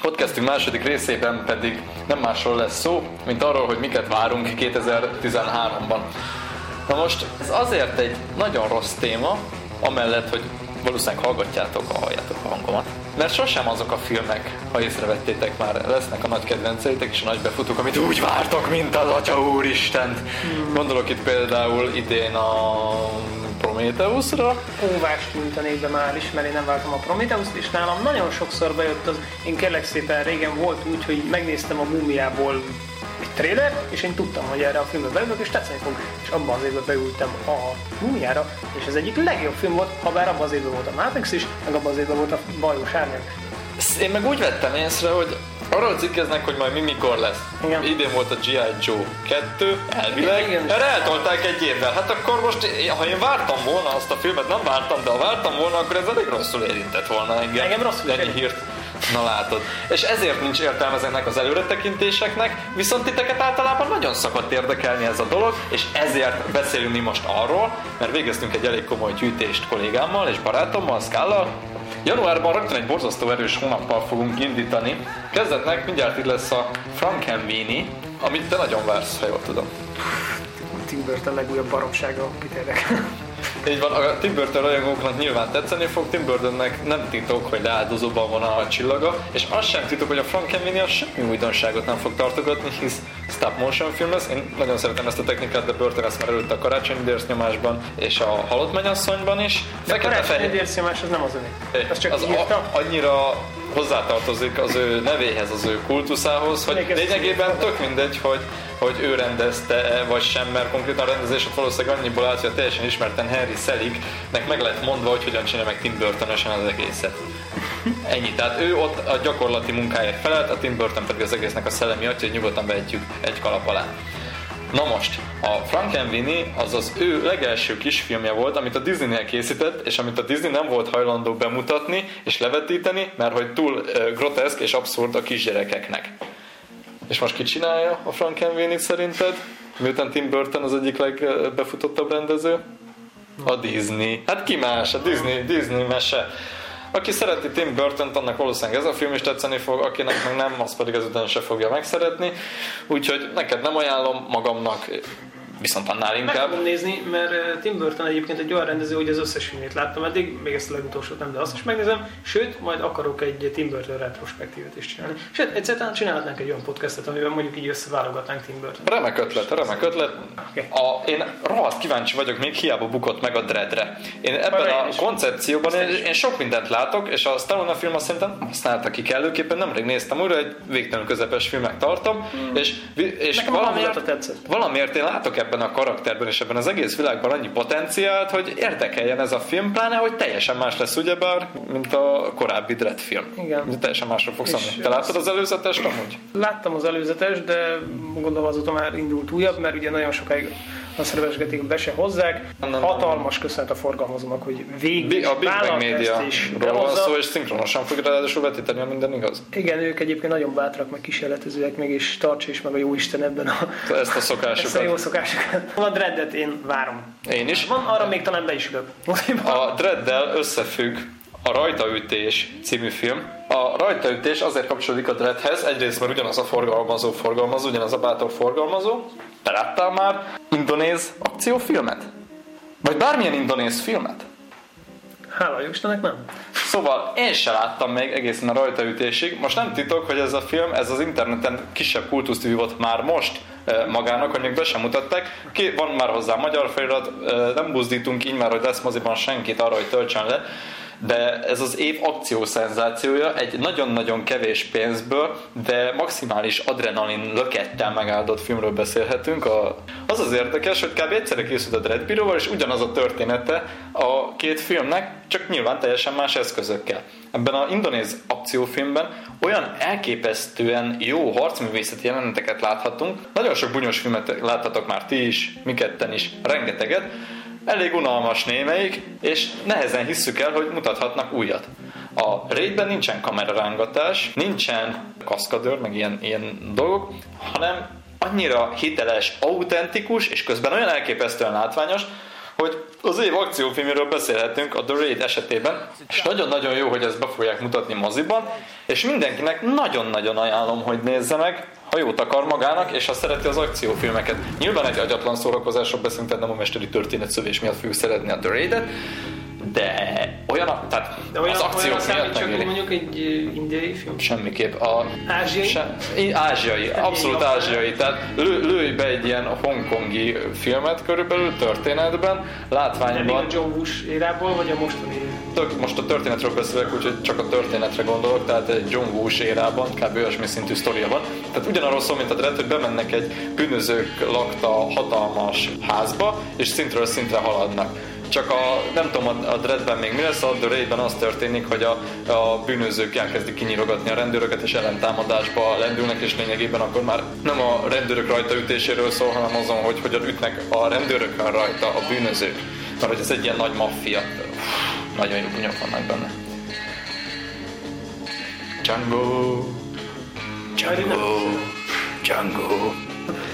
Podcastünk második részében pedig nem másról lesz szó, mint arról, hogy miket várunk 2013-ban. Na most ez azért egy nagyon rossz téma, amellett, hogy valószínűleg hallgatjátok, ha halljátok a hangomat. Mert sosem azok a filmek, ha észrevettétek már, lesznek a nagy kedvenceitek és a nagy befutók, amit úgy vártok, mint az Atya Úristent. Hmm. Gondolok itt például idén a Prometheusra. Óvást nyújtanék be már is, mert én nem vártam a Prometheus-t, és nálam nagyon sokszor bejött az, én kérlek szépen régen volt úgy, hogy megnéztem a Mumiából egy trailer, és én tudtam, hogy erre a filmbe beülök, és tetszeni fog. És abban az évben beültem a Mumiára, és ez egyik legjobb film volt, ha bár abban az évben volt a Matrix is, meg abban az évben volt a Bajós Árnyak. Én meg úgy vettem észre, hogy arról cikkeznek, hogy majd mi mikor lesz. Igen. Idén volt a G.I. Joe 2, elvileg. Igen. Erre eltolták egy évvel. Hát akkor most, ha én vártam volna azt a filmet, nem vártam, de ha vártam volna, akkor ez elég rosszul érintett volna engem. Engem rosszul Ennyi hírt. Na látod. És ezért nincs értelme ezeknek az előretekintéseknek, viszont titeket általában nagyon szokott érdekelni ez a dolog, és ezért beszélünk mi most arról, mert végeztünk egy elég komoly gyűjtést kollégámmal és barátommal, Skállal, Januárban rögtön egy borzasztó erős hónappal fogunk indítani. Kezdetnek mindjárt itt lesz a Frankenweenie, amit te nagyon vársz, ha jól tudom. Tim Burton legújabb baromsága, érdekel. Így van, a Tim Burton rajongóknak nyilván tetszeni fog, Tim Burtonnek nem titok, hogy leáldozóban van a csillaga, és az sem titok, hogy a Frankenweenie semmi újdonságot nem fog tartogatni, hisz stop motion film lesz. Én nagyon szeretem ezt a technikát, de Burton ezt már előtt a karácsonyi nyomásban és a halott mennyasszonyban is. De a karácsonyi dérszimás az nem az övé. Az csak az írta. a, annyira hozzátartozik az ő nevéhez, az ő kultuszához, hogy Még lényegében tök mindegy, hogy, hogy ő rendezte vagy sem, mert konkrétan a rendezés ott valószínűleg annyiból állt, hogy a teljesen ismerten Henry Selignek meg lett mondva, hogy hogyan csinálja meg Tim burton az egészet. Ennyi, tehát ő ott a gyakorlati munkáért felelt, a Tim Burton pedig az egésznek a szellemi atya, hogy nyugodtan vehetjük egy kalap alá. Na most, a Frankenweenie az az ő legelső kisfilmje volt, amit a Disney-nél készített, és amit a Disney nem volt hajlandó bemutatni és levetíteni, mert hogy túl groteszk és abszurd a kisgyerekeknek. És most ki csinálja a Frankenweenie-t szerinted? Miután Tim Burton az egyik legbefutottabb rendező? A Disney. Hát ki más? A Disney, Disney mese. Aki szereti Tim Burton-t, annak valószínűleg ez a film is tetszeni fog, akinek meg nem, az pedig ezután se fogja megszeretni. Úgyhogy neked nem ajánlom, magamnak viszont annál Meg inkább. fogom nézni, mert eh, Tim Burton egyébként egy olyan rendező, hogy az összes filmét láttam eddig, még ezt a legutolsót nem, de azt is megnézem, sőt, majd akarok egy Tim Burton retrospektívet is csinálni. Sőt, egyszer talán csinálhatnánk egy olyan podcastet, amiben mondjuk így összeválogatnánk Tim Burton. Remek ötlet, remek ötlet. Oké. A, én rohadt kíváncsi vagyok, még hiába bukott meg a Dreadre. Én ebben a is. koncepcióban én, én sok mindent látok, és a Stallone film azt szerintem használta ki kellőképpen, nemrég néztem újra, egy végtelenül közepes filmek tartom, és, vi- és Nekem a valamiért, valamiért én látok ebben a karakterben és ebben az egész világban annyi potenciált, hogy érdekeljen ez a film, pláne, hogy teljesen más lesz ugyebár, mint a korábbi Dread film. Igen. Teljesen másról fog És szólni. Te láttad az előzetest amúgy? Láttam az előzetes, de gondolom azóta már indult újabb, mert ugye nagyon sokáig azt rövezgetik, be se hozzák. Nem, nem, Hatalmas köszönet a forgalmazónak, hogy végig A Big Bang Media van szó, és szinkronosan fogja ráadásul vetíteni, minden igaz. Igen, ők egyébként nagyon bátrak, meg kísérletezőek, mégis tartsa is meg a jó Isten ebben a, Ezt a ezt a szokásukat. jó szokásokat. A Dreddet én várom. Én is. Van, arra még talán be is ülök. A Dreaddel összefügg a Rajtaütés című film. A Rajtaütés azért kapcsolódik a Dreadhez, egyrészt mert ugyanaz a forgalmazó forgalmazó, ugyanaz a bátor forgalmazó. Te láttál már indonéz akciófilmet? Vagy bármilyen indonéz filmet? Hála Istennek nem. Szóval én se láttam még egészen a rajtaütésig. Most nem titok, hogy ez a film, ez az interneten kisebb kultuszt vívott már most eh, magának, hogy még be sem mutatták. Ki, van már hozzá magyar felirat, eh, nem buzdítunk így már, hogy lesz moziban senkit arra, hogy töltsön le, de ez az év akció szenzációja egy nagyon-nagyon kevés pénzből, de maximális adrenalin lökettel megáldott filmről beszélhetünk. A, az az érdekes, hogy kb. egyszerre készült a Dread Bureau-val, és ugyanaz a története a két filmnek, csak nyilván teljesen más eszközökkel. Ebben a indonéz akciófilmben olyan elképesztően jó harcművészeti jeleneteket láthatunk. Nagyon sok bunyos filmet láthatok már ti is, mi ketten is, rengeteget. Elég unalmas némelyik, és nehezen hisszük el, hogy mutathatnak újat. A raidben nincsen kamerarángatás, nincsen kaszkadőr, meg ilyen, ilyen dolgok, hanem annyira hiteles, autentikus, és közben olyan elképesztően látványos, hogy az év akciófilméről beszélhetünk a The Raid esetében, és nagyon-nagyon jó, hogy ezt be fogják mutatni moziban, és mindenkinek nagyon-nagyon ajánlom, hogy nézze meg, ha jót akar magának, és ha szereti az akciófilmeket. Nyilván egy agyatlan szórakozásról beszélünk, tehát nem a mesteri történetszövés miatt fogjuk szeretni a The Raid-et, de olyan, tehát De olyan, az akciók olyan miatt megéri. mondjuk egy indiai film? Semmiképp. A, Ázsiai? Se, ázsiai, abszolút ázsiai. Tehát lő, lőj be egy ilyen hongkongi filmet körülbelül történetben, Nem még látványban. a John Bush érából, vagy a mostani? Tök, most a történetről beszélek, úgyhogy csak a történetre gondolok, tehát egy John Woo érában kb. olyasmi szintű sztoria van. Tehát ugyanarról szól, mint a Dread, hogy bemennek egy bűnözők lakta hatalmas házba, és szintről szintre haladnak. Csak a, nem tudom, a, a Dreadben még mi lesz, a The Raidben az történik, hogy a, a bűnözők elkezdik kinyírogatni a rendőröket, és ellentámadásba lendülnek, és lényegében akkor már nem a rendőrök rajta ütéséről szól, hanem azon, hogy hogyan ütnek a rendőrökön rajta a bűnözők. Mert hogy ez egy ilyen nagy maffia. Nagyon jó bunyok vannak benne. Django, Django, Django.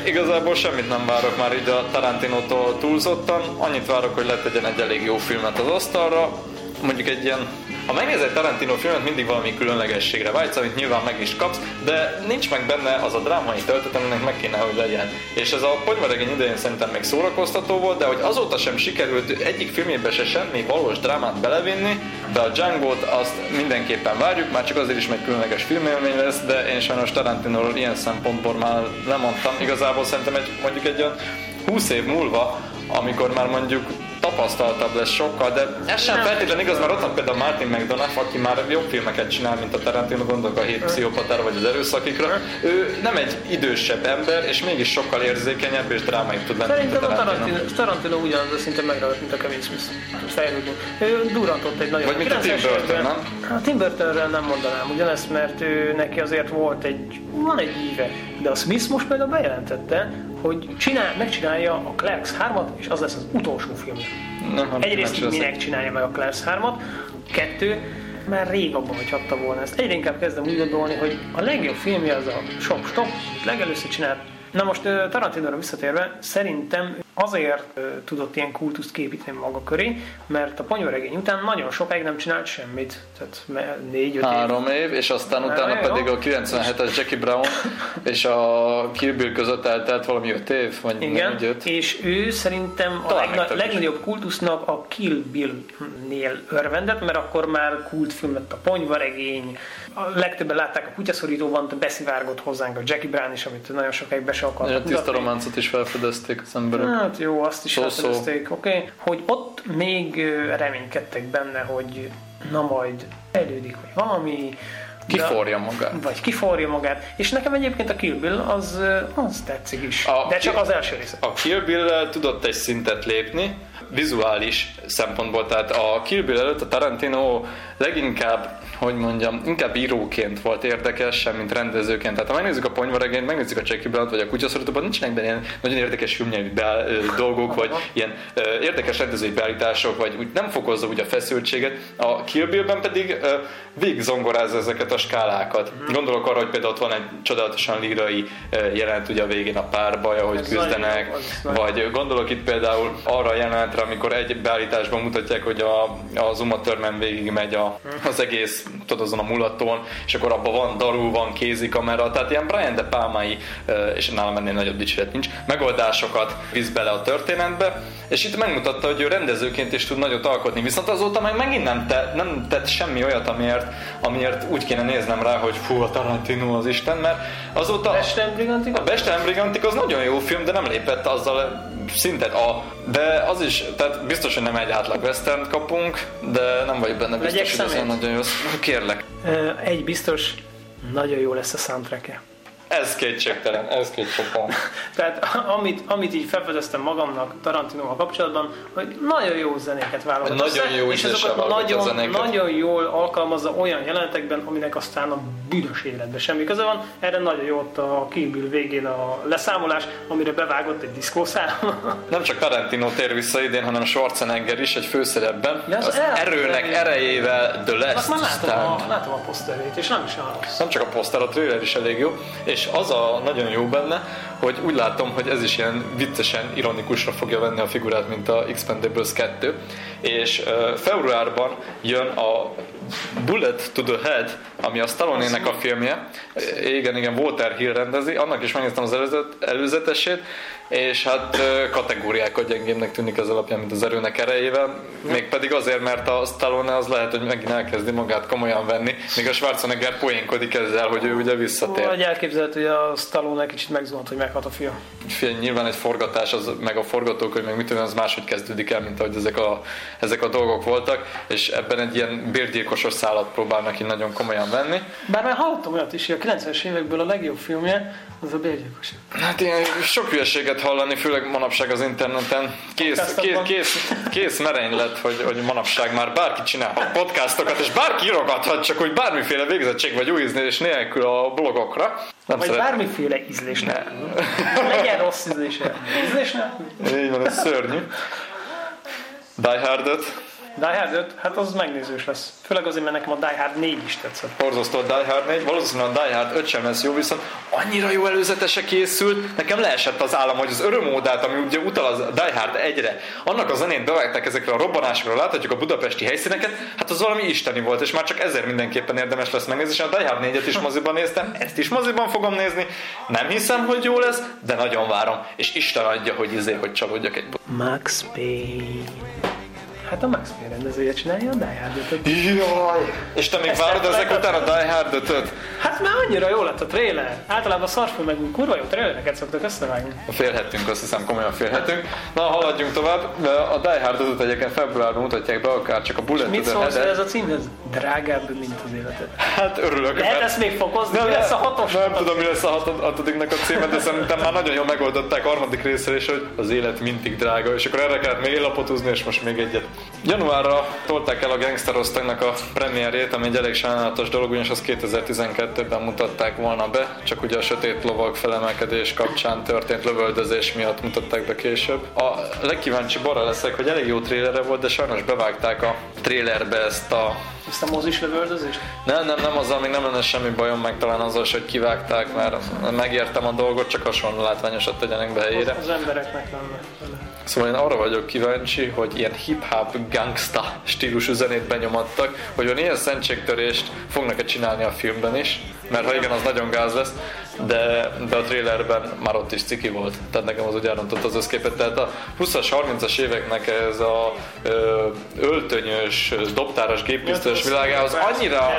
Igazából semmit nem várok már így a Tarantinótól túlzottan. Annyit várok, hogy letegyen egy elég jó filmet az asztalra. Mondjuk egy ilyen ha megnézel egy Tarantino filmet, mindig valami különlegességre vágysz, amit nyilván meg is kapsz, de nincs meg benne az a drámai töltet, aminek meg kéne, hogy legyen. És ez a ponyvaregény idején szerintem még szórakoztató volt, de hogy azóta sem sikerült egyik filmjébe se semmi valós drámát belevinni, de a Django-t azt mindenképpen várjuk, már csak azért is, mert különleges filmélmény lesz, de én sajnos Tarantinoról ilyen szempontból már lemondtam. Igazából szerintem egy, mondjuk egy olyan 20 év múlva, amikor már mondjuk tapasztaltabb lesz sokkal, de ez sem feltétlenül igaz, mert ott van például Martin McDonough, aki már jobb filmeket csinál, mint a Tarantino, gondolok a hét pszichopatára vagy az erőszakikra. Ő nem egy idősebb ember, és mégis sokkal érzékenyebb és drámaibb tud lenni, Szerintem a Tarantino. Tarantino, ugyanaz a szinten megragadt, mint a Kevin Smith. Fejlődünk. Ő durantott egy nagyon... Vagy mint a Tim 90-es Burton, nem? Hát Tim Burtonről nem mondanám ugyanezt, mert ő, neki azért volt egy, van egy íve. De a Smith most például bejelentette, hogy csinál, megcsinálja a Clerks 3-at, és az lesz az utolsó film. Egyrészt leszek. minek csinálja meg a Clerks 3-at, kettő, már rég abban hagyhatta volna ezt. Egyre inkább kezdem úgy gondolni, hogy a legjobb filmje az a Shop Stop, amit legelőször csinált. Na most ö, Tarantinóra visszatérve, szerintem azért tudott ilyen kultuszt képíteni maga köré, mert a ponyvaregény után nagyon sokáig nem csinált semmit. Tehát négy-öt év. Három év, és aztán utána jó. pedig a 97-es Jackie Brown és a Kill Bill között eltelt valami öt év, vagy Igen, négy öt. és ő szerintem a Talán legna- legnagyobb kultusznak a Kill Bill-nél örvendett, mert akkor már kultfilm lett a ponyvaregény, a legtöbben látták a kutyaszorítóban, de beszivárgott hozzánk a Jackie Brown is, amit nagyon sokáig be se A akartak tiszta mutatni. románcot is felfedezték az emberek. Hát jó, azt is Szó-szó. felfedezték, oké. Okay. Hogy ott még reménykedtek benne, hogy na majd fejlődik, vagy valami. Kiforja magát. Vagy kiforja magát. És nekem egyébként a Kill Bill az, az tetszik is. A de csak Kill- az első része. A Kill bill tudott egy szintet lépni, vizuális szempontból, tehát a Kill Bill előtt a Tarantino leginkább, hogy mondjam, inkább íróként volt érdekes, sem mint rendezőként. Tehát ha megnézzük a ponyvaregényt, megnézzük a Brown vagy a kutyaszorítóban, nincsenek benne ilyen nagyon érdekes filmnyelvű dolgok, vagy ilyen ö, érdekes rendezői beállítások, vagy úgy nem fokozza úgy a feszültséget. A Kill Bill-ben pedig ö, végig zongorázza ezeket a skálákat. Gondolok arra, hogy például ott van egy csodálatosan lírai jelent ugye a végén a párbaj, ahogy Ez küzdenek, vagy gondolok itt például arra a jelenetre, amikor egy beállításban mutatják, hogy a, az Uma Thurman végig megy a, az egész, tudod, azon a mulaton, és akkor abban van daru, van kézikamera, tehát ilyen Brian De Palmai, és nálam ennél nagyobb dicséret nincs, megoldásokat visz bele a történetbe, és itt megmutatta, hogy ő rendezőként is tud nagyot alkotni, viszont azóta meg megint nem, te, nem tett semmi olyat, amiért, amiért úgy kéne néznem rá, hogy fú, a Tarantino az Isten, mert azóta... Bestem Brigantik? A Bestelem Brigantik az nagyon jó film, de nem lépett azzal szintet a... De az is, tehát biztos, hogy nem egy átlag western kapunk, de nem vagyok benne biztos, Legyek hogy ez nagyon jó. Kérlek. Egy biztos, nagyon jó lesz a soundtrack Ez kétségtelen, ez kétségtelen. Tehát amit, amit így felfedeztem magamnak Tarantinoval kapcsolatban, hogy nagyon jó zenéket válogat. Nagyon jó és azokat válogatja a nagyon, zenéket. nagyon jól alkalmazza olyan jelenetekben, aminek aztán a büdös életben semmi köze van. Erre nagyon jó ott a Kill végén a leszámolás, amire bevágott egy diszkószál. Nem csak Tarantino tér vissza idén, hanem Schwarzenegger is egy főszerepben. De az Az el- erőnek erejével The Azt Last már látom Stand. a, látom a poszterét, és nem is olyan rossz. Nem csak a poszter, a trailer is elég jó. És és az a nagyon jó benne, hogy úgy látom, hogy ez is ilyen viccesen, ironikusra fogja venni a figurát, mint a Expendables 2, és uh, februárban jön a Bullet to the Head, ami a Stallone-nek a filmje. Igen, igen, Walter Hill rendezi, annak is megnéztem az előzet, előzetesét, és hát kategóriákat gyengébbnek tűnik ez alapján, mint az erőnek erejével, mégpedig azért, mert a Stallone az lehet, hogy megint elkezdi magát komolyan venni, míg a Schwarzenegger poénkodik ezzel, hogy ő ugye visszatér. Vagy elképzelhető, hogy a Stallone kicsit megzuhant, hogy meghat a fia. Fél, nyilván egy forgatás, az, meg a forgatók, meg mit tudom, az máshogy kezdődik el, mint ahogy ezek a, ezek a dolgok voltak, és ebben egy ilyen bérgyilkosos szállat próbálnak így nagyon komolyan venni. Bár már hallottam olyat is, hogy a 90-es évekből a legjobb filmje az a bérgyilkos. Hát ilyen sok hülyeséget hallani, főleg manapság az interneten. Kész, kész, kész, kész merény lett, hogy, hogy manapság már bárki csinálhat podcastokat, és bárki írogathat, csak hogy bármiféle végzettség vagy új és nélkül a blogokra. Nem vagy szeret... bármiféle ízlés nélkül. Legyen rossz ízlése. Ízlés nélkül. Így van, ez szörnyű. Die Hard 5. Die Hard 5, hát az megnézős lesz. Főleg azért, mert nekem a Die Hard 4 is tetszett. Borzasztó a Die Hard 4, valószínűleg a Die Hard 5 sem lesz jó, viszont annyira jó előzetese készült, nekem leesett az állam, hogy az örömódát, ami ugye utal az Die Hard 1-re, annak a zenét bevágták ezekre a robbanásokra, láthatjuk a budapesti helyszíneket, hát az valami isteni volt, és már csak ezért mindenképpen érdemes lesz megnézni, és a Die Hard 4-et is moziban néztem, ezt is moziban fogom nézni, nem hiszem, hogy jó lesz, de nagyon várom, és Isten adja, hogy izé, hogy csalódjak egy Max Payne. Hát a Max Payne rendezője csinálja a Die Hard 5 Jaj! És te még Ezt várod ezek után a Die Hard 5 Hát már annyira jó lett a trailer. Általában a meg kurva jó trailereket szoktak összevágni. Félhettünk, azt hiszem komolyan félhetünk. Na, haladjunk tovább. A Die Hard 5 egyébként februárban mutatják be, akár csak a Bullet Mit szólsz ez a címhez? Drágább, mint az életed. Hát örülök. Lehet ezt még fokozni? Nem, mi lesz a hatos? Nem tudom, mi lesz a hatodiknak a címe, de szerintem már nagyon jól megoldották a harmadik részre is, hogy az élet mindig drága, és akkor erre kellett még egy lapot húzni, és most még egyet. Januárra tolták el a Gangster Osztagnak a premierjét, ami egy elég sajnálatos dolog, ugyanis azt 2012-ben mutatták volna be, csak ugye a sötét lovag felemelkedés kapcsán történt lövöldözés miatt mutatták be később. A legkíváncsi arra leszek, hogy elég jó trélere volt, de sajnos bevágták a trélerbe ezt a ezt a mozis lövöldözést? Nem, nem, nem, azzal még nem lenne semmi bajom, meg talán azzal hogy kivágták, mert megértem a dolgot, csak hasonló látványosat tegyenek be helyére. Az, az embereknek lenne. Szóval én arra vagyok kíváncsi, hogy ilyen hip-hop gangsta stílusú zenét benyomattak, hogy olyan ilyen szentségtörést fognak-e csinálni a filmben is, mert ha igen, az nagyon gáz lesz, de, de a trailerben már ott is ciki volt, tehát nekem az úgy elrontott az összképet. Tehát a 20-as, 30-as éveknek ez a ö, öltönyös, dobtáros, géppisztolyos világához annyira,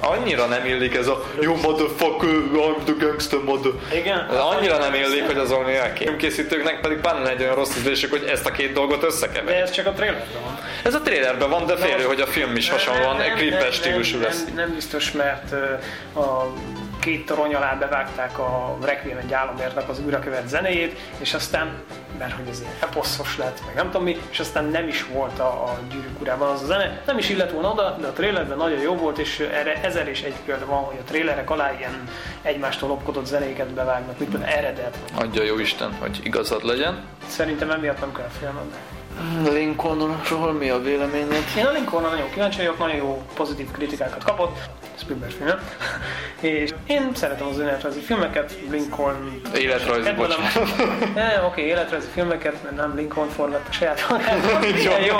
annyira nem illik ez a jó motherfucker, I'm the gangster mother. Igen. Annyira nem illik, hogy az valami Filmkészítőknek pedig pár egy olyan rossz ízlésük, hogy ezt a két dolgot összekeverik. De ez csak a trailerben van. Ez a trailerben van, de félő, hogy a film is hasonlóan klipes stílusú lesz. Nem, nem biztos, mert a két torony alá bevágták a Requiem egy álomérnek az újrakövert zenéjét, és aztán, mert hogy ez ilyen eposzos lett, meg nem tudom mi, és aztán nem is volt a, a gyűrűk urában az a zene, nem is illett volna oda, de a trailerben nagyon jó volt, és erre ezer és egy példa van, hogy a trailerek alá ilyen egymástól lopkodott zenéket bevágnak, mint például eredet. Adja jó Isten, hogy igazad legyen. Szerintem emiatt nem kell félned. Lincolnról mi a véleményed? Én a Lincolnra nagyon kíváncsi vagyok, nagyon jó pozitív kritikákat kapott. Spielberg film. És én szeretem az önéletrajzi filmeket, Lincoln... Életrajzi, bocsánat. Oké, okay, életrajzi filmeket, mert nem Lincoln forgatta saját magát. jó,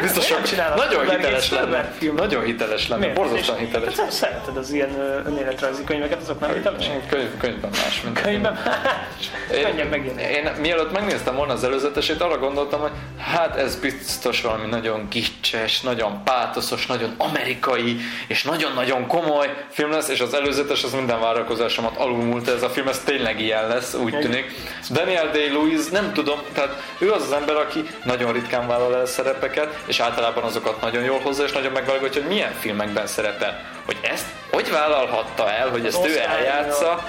Biztos, hogy nagyon hiteles lenne. Film. Nagyon hiteles lenne, borzasztóan hiteles. Hát szereted az ilyen önéletrajzi könyveket, azok nem hitelesek? Könyv, könyvben más. Mint könyvben más? Könnyebb megírni. Én mielőtt megnéztem volna az előzetesét, arra gondoltam, hogy hát ez biztos valami nagyon gicses, nagyon pátoszos, nagyon amerikai, és nagyon-nagyon komoly film lesz, és az előzetes az minden várakozásomat alulmúlt, ez a film, ez tényleg ilyen lesz, úgy tűnik. Daniel Day-Lewis, nem tudom, tehát ő az az ember, aki nagyon ritkán vállal el szerepeket, és általában azokat nagyon jól hozza, és nagyon megválogatja, hogy milyen filmekben szerepel. Hogy ezt hogy vállalhatta el, hogy ezt ő eljátsza,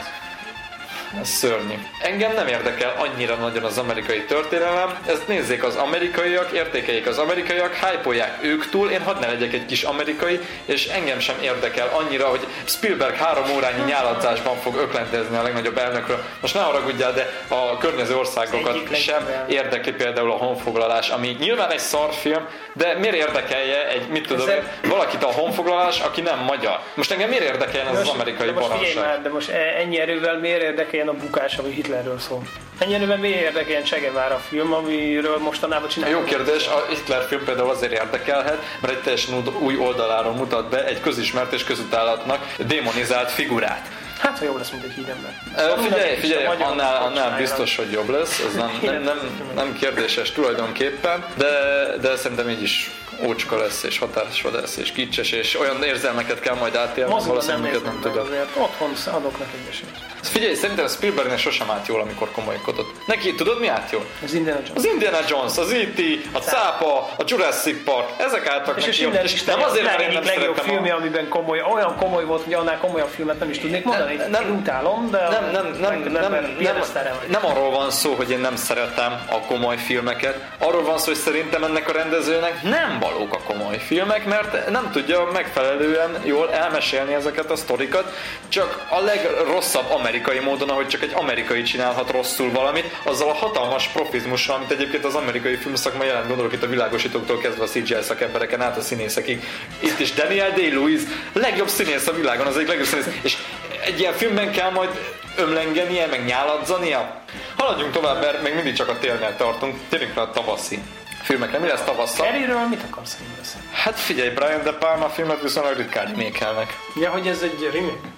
ez szörnyű. Engem nem érdekel annyira nagyon az amerikai történelem, ezt nézzék az amerikaiak, értékeljék az amerikaiak, hypolják ők túl, én hadd ne legyek egy kis amerikai, és engem sem érdekel annyira, hogy Spielberg három órányi nyáladzásban fog öklentezni a legnagyobb elnökről. Most ne haragudjál, de a környező országokat sem érdekli például a honfoglalás, ami nyilván egy szarfilm, de miért érdekelje egy, mit tudom, Ezzel- valakit a honfoglalás, aki nem magyar? Most engem miért érdekeljen ez az amerikai de most figyelj már, de most e- ennyi erővel miért érdekeljen a bukás, ami Hitlerről szól? Ennyi erővel miért érdekeljen Che Guevara film, amiről mostanában csinálják? Jó kérdés, a Hitler film például azért érdekelhet, mert egy teljesen új oldaláról mutat be egy közismert és közutálatnak démonizált figurát. Hát, ha jobb lesz, mint egy hídember. Ö, Figyelj, figyelj, annál, annál biztos, hogy jobb lesz, ez nem, nem, nem, nem kérdéses tulajdonképpen, de, de szerintem így is ócska lesz, és hatásvadász, és kicses, és olyan érzelmeket kell majd átélni, nem valószínűleg nem meg tudod. azért. Otthon adok neki egy esélyt. Figyelj, szerintem Spielbergnek sosem állt jól, amikor komolykodott. Neki, tudod mi állt jól? Az Indiana Jones. Az Indiana Jones, az E.T., a Cápa, a Jurassic Park, ezek álltak És neki jól. És nem azért, mert én nem legjobb filmje, amiben komoly, olyan komoly volt, hogy annál komolyabb filmet nem is tudnék mondani. Nem, utálom, de nem, nem, nem, nem, nem, nem, nem arról van szó, hogy én nem szeretem a komoly filmeket. Arról van szó, hogy szerintem ennek a rendezőnek nem valók a komoly filmek, mert nem tudja megfelelően jól elmesélni ezeket a sztorikat, csak a legrosszabb amerikai módon, ahogy csak egy amerikai csinálhat rosszul valamit, azzal a hatalmas profizmussal, amit egyébként az amerikai filmszakma jelent, gondolok itt a világosítóktól kezdve a CGI szakembereken át a színészekig. Itt is Daniel Day-Lewis, legjobb színész a világon, az egyik legjobb színész, és egy ilyen filmben kell majd ömlengenie, meg nyáladzania. Haladjunk tovább, mert még mindig csak a télnél tartunk. Térjünk rá a tavaszi filmekre. Mi lesz tavasszal? Kerryről mit akarsz beszélni? Hát figyelj, Brian De Palma filmet viszonylag ritkán remékelnek. Ja, hogy ez egy remake?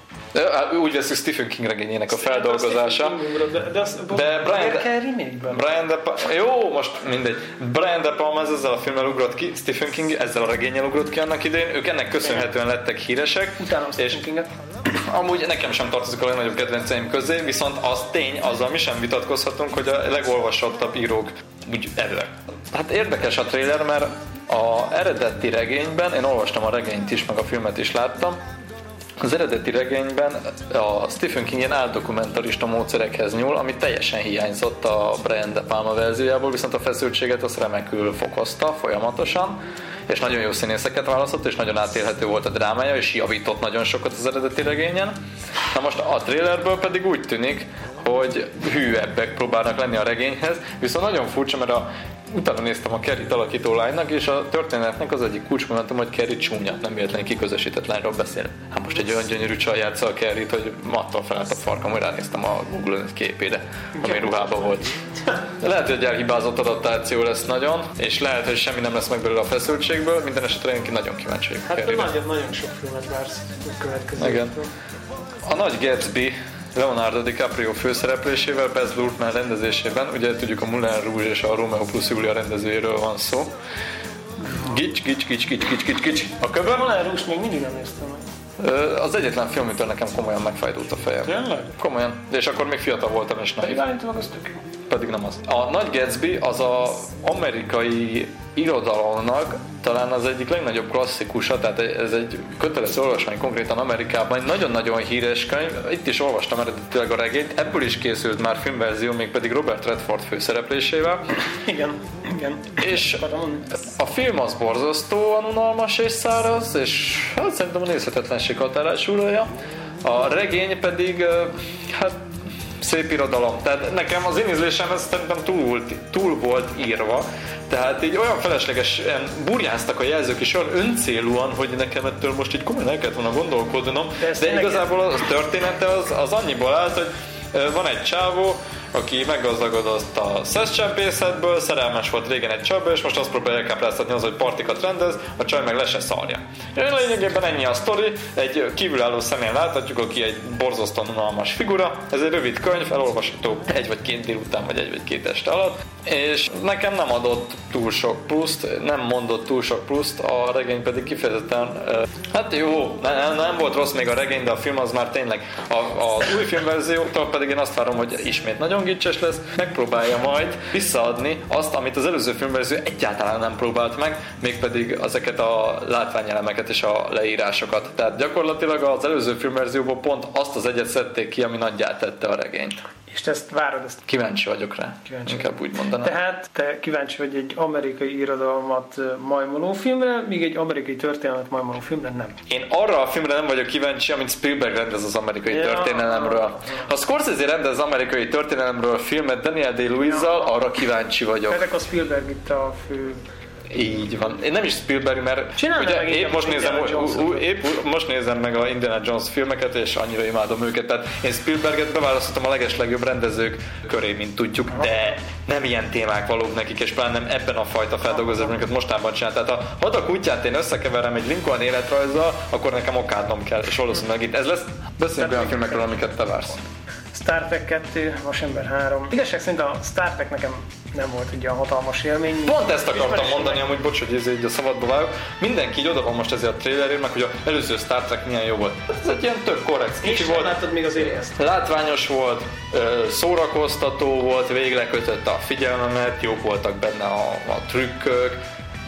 Úgy veszük Stephen King regényének a feldolgozása. De, de, azt, De Brian De-? Brian De jó, most mindegy. Brian De Palma ez ezzel a filmmel ugrott ki, Stephen King ezzel a regényel ugrott ki annak idején, ők ennek köszönhetően lettek híresek. Utálom Stephen Kinget. Amúgy nekem sem tartozik a legnagyobb kedvenceim közé, viszont az tény, azzal mi sem vitatkozhatunk, hogy a legolvasottabb írók úgy ever. Hát érdekes a trailer, mert a eredeti regényben, én olvastam a regényt is, meg a filmet is láttam, az eredeti regényben a Stephen King ilyen áldokumentarista módszerekhez nyúl, ami teljesen hiányzott a Brian De Palma verziójából, viszont a feszültséget azt remekül fokozta folyamatosan, és nagyon jó színészeket választott, és nagyon átélhető volt a drámája, és javított nagyon sokat az eredeti regényen. Na most a trailerből pedig úgy tűnik, hogy hűebbek próbálnak lenni a regényhez, viszont nagyon furcsa, mert a utána néztem a Kerry alakító lánynak, és a történetnek az egyik kulcsmomentum, hogy Kerry csúnya, nem véletlenül kiközösített lányról beszél. Hát most egy olyan gyönyörű csaj játsza a Kerryt, hogy attól felállt a farkam, hogy ránéztem a Google-on egy képére, ami ruhában volt. Lehet, hogy egy elhibázott adaptáció lesz nagyon, és lehet, hogy semmi nem lesz meg belőle a feszültségből, minden esetre én ki nagyon kíváncsi vagyok Hát Carrie-re. nagyon, nagyon sok filmet vársz a következő. Igen. A Nagy Gatsby Leonardo DiCaprio főszereplésével, Baz Luhrmann rendezésében, ugye tudjuk a Moulin Rouge és a Romeo plus Julia rendezőjéről van szó. Gics, gics, gics, gics, gics, gics, gics. A köbön Van rús még mindig nem néztem meg. Az egyetlen film, amitől nekem komolyan megfájdult a fejem. Tényleg? Komolyan. És akkor még fiatal voltam és naív. Pedig állítólag az tök jó. Pedig nem az. A Nagy Gatsby az a amerikai irodalomnak talán az egyik legnagyobb klasszikusa, tehát ez egy kötelező olvasmány konkrétan Amerikában, egy nagyon-nagyon híres könyv, itt is olvastam eredetileg a regényt, ebből is készült már filmverzió, még pedig Robert Redford főszereplésével, Igen, igen. és a film az borzasztóan unalmas és száraz, és hát szerintem a nézhetetlenség határát súrolja. A regény pedig, hát szép irodalom. Tehát nekem az én ízlésem ez szerintem túl volt, túl volt írva. Tehát így olyan feleslegesen burjáztak a jelzők, és olyan öncélúan, hogy nekem ettől most így komolyan el kellett volna gondolkodnom. De De igazából a története az, az annyiból állt, hogy van egy csávó, aki meggazdagodott a szeszcsempészetből, szerelmes volt régen egy csajba, és most azt próbálja elkápráztatni az, hogy partikat rendez, a csaj meg le se szarja. Lényegében ennyi a sztori, egy kívülálló szemén láthatjuk, aki egy borzasztóan unalmas figura. Ez egy rövid könyv, elolvasható egy vagy két délután, vagy egy vagy két este alatt. és nekem nem adott túl sok pluszt, nem mondott túl sok pluszt, a regény pedig kifejezetten, hát jó, nem, nem volt rossz még a regény, de a film az már tényleg, a, a új filmverziótól pedig én azt várom, hogy ismét nagyon gicses lesz, megpróbálja majd visszaadni azt, amit az előző filmverzió egyáltalán nem próbált meg, mégpedig ezeket a látványelemeket és a leírásokat. Tehát gyakorlatilag az előző filmverzióból pont azt az egyet szedték ki, ami nagyját tette a regényt. És te ezt várod ezt? Kíváncsi vagyok rá. Kíváncsi. Inkább úgy mondanám. Tehát te kíváncsi vagy egy amerikai irodalmat majmoló filmre, míg egy amerikai történelmet majmoló filmre nem. Én arra a filmre nem vagyok kíváncsi, amit Spielberg rendez az amerikai ja. történelemről. Ha Scorsese rendez az amerikai történelemről filmet Daniel Day-Lewis-zal, ja. arra kíváncsi vagyok. Ezek a Spielberg itt a fő így van. Én nem is Spielberg, mert ugye épp most, nézem, épp most nézem meg a Indiana Jones filmeket, és annyira imádom őket. Tehát én Spielberget beválasztottam a legeslegjobb rendezők köré, mint tudjuk, de nem ilyen témák valók nekik, és pláne nem ebben a fajta feldolgozásban, amiket mostában csinál. Tehát ha Hadak kutyát én összekeverem egy Lincoln életrajzzal, akkor nekem okádnom kell, és valószínűleg itt ez lesz. Beszéljünk olyan filmekről, amiket te vársz. Star Trek 2, Vasember 3. Igazság szerint a Star Trek nekem nem volt egy olyan hatalmas élmény. Pont ezt akartam mondani, amúgy bocs, hogy ez így a szabadba vágok. Mindenki így oda van most ezért a trailerért, meg hogy az előző Star Trek milyen jó volt. Ez egy ilyen tök korrekt kicsi volt. láttad még az ezt. Látványos volt, szórakoztató volt, végre kötötte a figyelmemet, jók voltak benne a, a trükkök,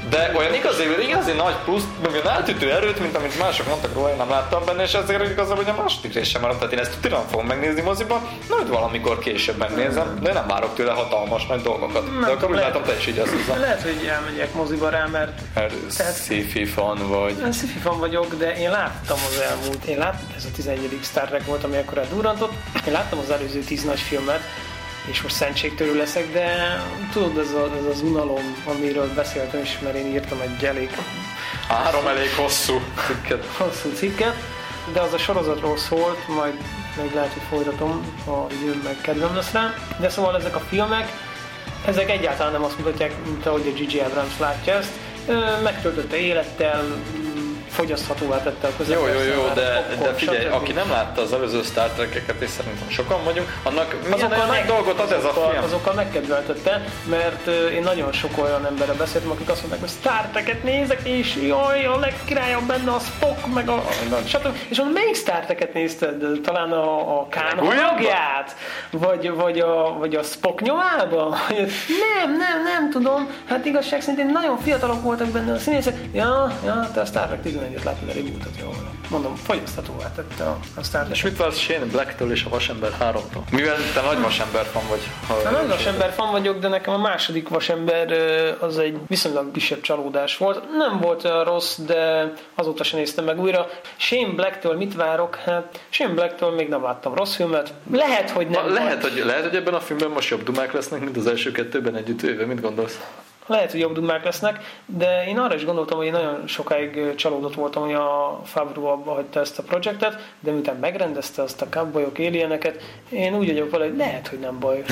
de olyan igazi, igazi nagy plusz, meg olyan eltűtő erőt, mint amit mások mondtak róla, én nem láttam benne, és ezért igazából hogy a második rész sem maradt. Tehát én ezt tudom fogom megnézni moziban, majd valamikor később megnézem, de nem várok tőle hatalmas nagy dolgokat. Nem de akkor úgy látom, te is így azt hiszem. Lehet, hogy elmegyek moziba rá, mert... Mert sci-fi fan vagy. Sci-fi fan vagyok, de én láttam az elmúlt, én láttam, ez a 11. Star Trek volt, ami akkor eldurantott, én láttam az előző 10 nagy filmet, és most szentségtörő leszek, de tudod, ez, a, ez az unalom, amiről beszéltem is, mert én írtam egy elég... Három elég hosszú cikket. Hosszú cikket, de az a sorozatról szólt, majd még lehet, hogy folytatom, ha időm meg kedvem lesz rá. De szóval ezek a filmek, ezek egyáltalán nem azt mutatják, mint ahogy a Gigi Abrams látja ezt. Megtöltötte élettel, fogyaszthatóvá tette a közepes Jó, jó, jó, de, de figyelj, stb. aki nem látta az előző Star Trek-eket, és szerintem sokan vagyunk, annak milyen meg, nagy dolgot ad ez a film? Azokkal megkedveltette, mert én nagyon sok olyan emberre beszéltem, akik azt mondták, hogy Star Trek-et nézek, és jaj, a legkirályabb benne a Spock, meg a... stb. És mondom, melyik Star Trek-et nézted? Talán a, a Kán hangját? Vagy, vagy, a, vagy a Spock nyomába? Nem, nem, nem tudom. Hát igazság szerint nagyon fiatalok voltak benne a színészek. Ja, ja, te a Star Trek 11 egyet látod, elég mutatja volna. Mondom, fogyasztatóvá tette a, a Star És mit vársz Shane Blacktől és a Vasember 3-tól? Mivel te nagy Vasember fan vagy. Ha nagy Vasember fan vagyok, de nekem a második Vasember az egy viszonylag kisebb csalódás volt. Nem volt olyan rossz, de azóta sem néztem meg újra. Shane Blacktől mit várok? Hát Shane Blacktől még nem láttam rossz filmet. Lehet, hogy nem. Lehet, hogy, lehet, hogy ebben a filmben most jobb dumák lesznek, mint az első kettőben együtt éve. Mit gondolsz? Lehet, hogy jobb dumák lesznek, de én arra is gondoltam, hogy én nagyon sokáig csalódott voltam, hogy a Favreau abba hagyta ezt a projektet, de miután megrendezte azt a cowboyok alieneket, én úgy vagyok vele, hogy lehet, hogy nem baj.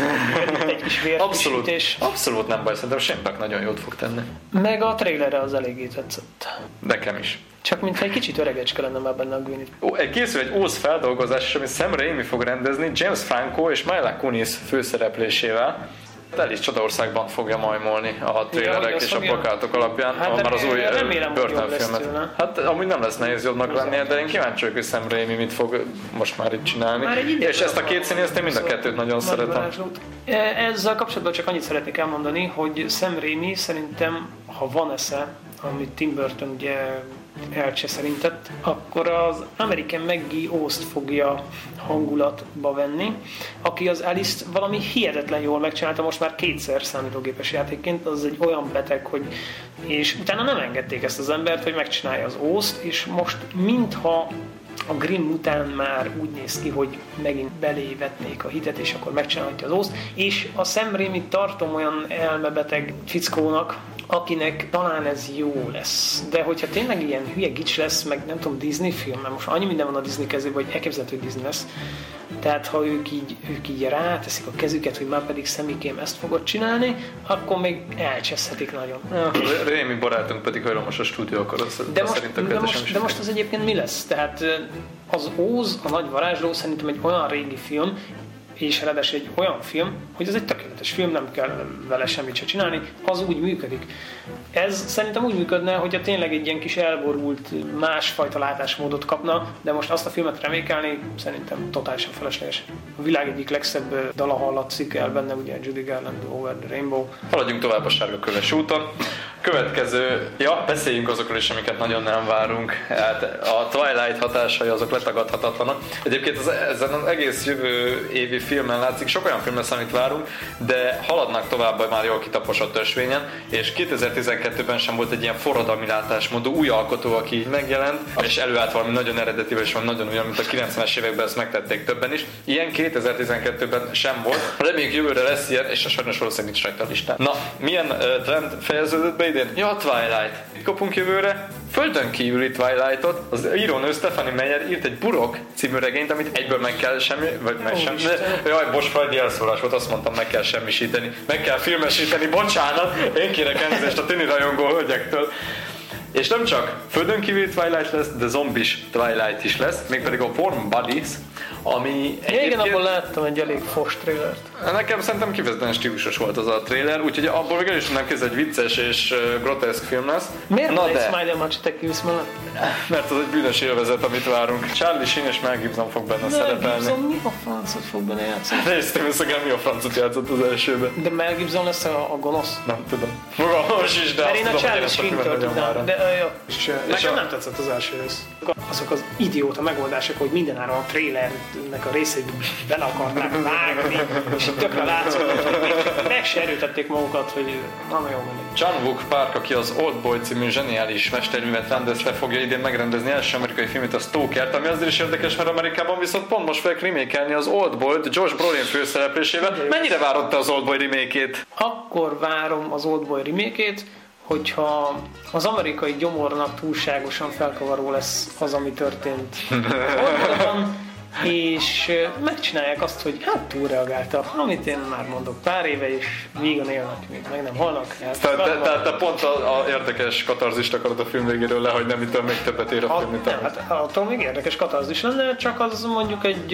Egy kis abszolút, abszolút nem baj, szerintem Sembak nagyon jót fog tenni. Meg a trailerre az eléggé tetszett. Nekem is. Csak mintha egy kicsit öregecske lenne már benne a Gwyneth. Ó, egy készül egy Óz feldolgozás, amit Sam Raimi fog rendezni, James Franco és Mila Kunis főszereplésével el is Csodaországban fogja majmolni a trailerek és a plakátok alapján, hát már az új börtönfilmet. Hát amúgy nem lesz nehéz jobbnak lennie, de én kíváncsi vagyok, hogy Sam Raimi mit fog most már itt csinálni. Már és ezt a két színészt én mind a kettőt nagyon szeretem. E, ezzel kapcsolatban csak annyit szeretnék elmondani, hogy Sam Raimi szerintem, ha van esze, amit Tim Burton ugye elcseszerintett, akkor az American Maggie Ost fogja hangulatba venni, aki az alice valami hihetetlen jól megcsinálta, most már kétszer számítógépes játékként, az egy olyan beteg, hogy és utána nem engedték ezt az embert, hogy megcsinálja az Ószt, és most mintha a Grimm után már úgy néz ki, hogy megint belévetnék a hitet, és akkor megcsinálhatja az Ószt, és a Sam tartom olyan elmebeteg fickónak, akinek talán ez jó lesz. De hogyha tényleg ilyen hülye gics lesz, meg nem tudom, Disney film, mert most annyi minden van a Disney kezében, hogy elképzelhető, hogy Disney lesz. Tehát ha ők így, ők így ráteszik a kezüket, hogy már pedig szemikém ezt fogod csinálni, akkor még elcseszhetik nagyon. Rémi barátunk pedig hajlamos a stúdió akkor de most, de, most, de most az egyébként mi lesz? Tehát az Óz, a nagy varázsló szerintem egy olyan régi film, és ráadásul egy olyan film, hogy ez egy tökéletes film, nem kell vele semmit se csinálni, az úgy működik. Ez szerintem úgy működne, hogyha tényleg egy ilyen kis elborult, másfajta látásmódot kapna, de most azt a filmet remékelni szerintem totálisan felesleges. A világ egyik legszebb dala hallatszik el benne, ugye Judy Garland, Over the Rainbow. Haladjunk tovább a sárga köves úton. Következő, ja, beszéljünk azokról is, amiket nagyon nem várunk. Hát a Twilight hatásai azok letagadhatatlanak. Egyébként az, ezen az egész jövő évi filmen látszik, sok olyan film lesz, amit várunk, de haladnak tovább már jól kitaposott ösvényen, és 2012-ben sem volt egy ilyen forradalmi látásmódú új alkotó, aki így megjelent, és előállt valami nagyon eredeti, és van nagyon olyan, mint a 90-es években ezt megtették többen is. Ilyen 2012-ben sem volt. Reméljük jövőre lesz ilyen, és a sajnos valószínűleg nincs rajta a listán. Na, milyen trend fejeződött be idén? Ja, Twilight. Mit kapunk jövőre? Földön kívüli Twilightot, az írónő Stephanie Meyer írt egy Burok című regényt, amit egyből meg kell semmi, vagy meg sem. Jaj, bocs, Freddy elszólás volt, azt mondtam, meg kell semmisíteni. Meg kell filmesíteni, bocsánat, én kérek elnézést a tini rajongó hölgyektől. És nem csak földön kívüli Twilight lesz, de zombis Twilight is lesz, mégpedig a Warm Bodies, ami ja, igen, abból láttam egy elég fos trailert. Nekem szerintem kifejezetten stílusos volt az a trailer, úgyhogy abból még el is nem ez egy vicces és groteszk film lesz. Miért Na de... Spider Much Detectives mellett? Mert az egy bűnös élvezet, amit várunk. Charlie Sheen és Mel Gibson fog benne Mel szerepelni. Gibson mi a francot fog benne játszani? Néztem összegen, mi a francot játszott az elsőben. De Mel Gibson lesz a, a gonosz? Nem tudom. Fogalmas is, de Mert én a Charlie Sheen-től tudnám. De, jó. És, uh, nekem a... nem tetszett az első rész. Azok az idióta megoldások, hogy mindenáron a trailernek a részét bele akarták vágni, és tökre látszott, hogy meg se erőtették magukat, hogy na jó mondjuk. John Wook Park, aki az Old Boy című zseniális mesterművet rendezte, fogja idén megrendezni első amerikai filmét, a Stalker-t, ami azért is érdekes, mert Amerikában viszont pont most fogják remékelni az Old Boy-t Josh Brolin főszereplésével. Mennyire várod te az Old Boy remékét? Akkor várom az Old Boy remékét, hogyha az amerikai gyomornak túlságosan felkavaró lesz az, ami történt. Oldalban, és megcsinálják azt, hogy hát túlreagáltak, amit én már mondok pár éve, és vígan élnek, még meg nem halnak. Hát, tehát te, te, te, pont a, a érdekes katarzist akarod a film végéről le, hogy nem itt még többet ér a, a film, mint nem, hát attól még érdekes katarzis lenne, csak az mondjuk egy,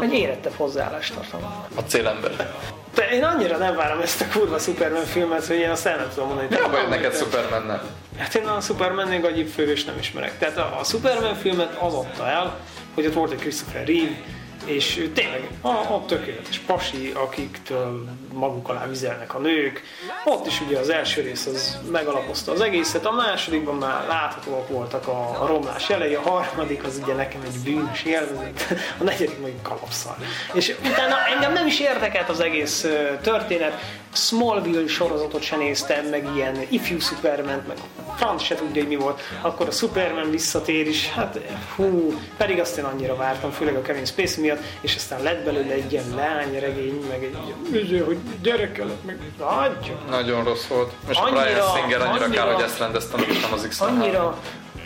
egy érettebb hozzáállást tartalmaz. A célember. De én annyira nem várom ezt a kurva Superman filmet, hogy én azt el nem tudom mondani. Mi a baj neked Superman Hát én a Superman-nél agyibb fővés nem ismerek. Tehát a, a Superman filmet az adta el, hogy ott volt egy Christopher Reeve, és tényleg a, a tökéletes pasi, akiktől maguk alá vizelnek a nők. Ott is ugye az első rész az megalapozta az egészet, a másodikban már láthatóak voltak a, a romlás jelei, a harmadik az ugye nekem egy bűnös élvezet, a negyedik meg kalapszal. És utána engem nem is érdekelt az egész történet, Smallville sorozatot se néztem, meg ilyen ifjú Superman, meg franc se tudja, hogy mi volt. Akkor a Superman visszatér is, hát hú, pedig azt én annyira vártam, főleg a Kevin Space miatt, és aztán lett belőle egy ilyen lányregény, meg egy ilyen, hogy gyerekkel, meg adja. Nagyon rossz volt. És annyira, Brian Singer annyira, annyira kár, hogy ezt rendeztem, és nem az x Annyira,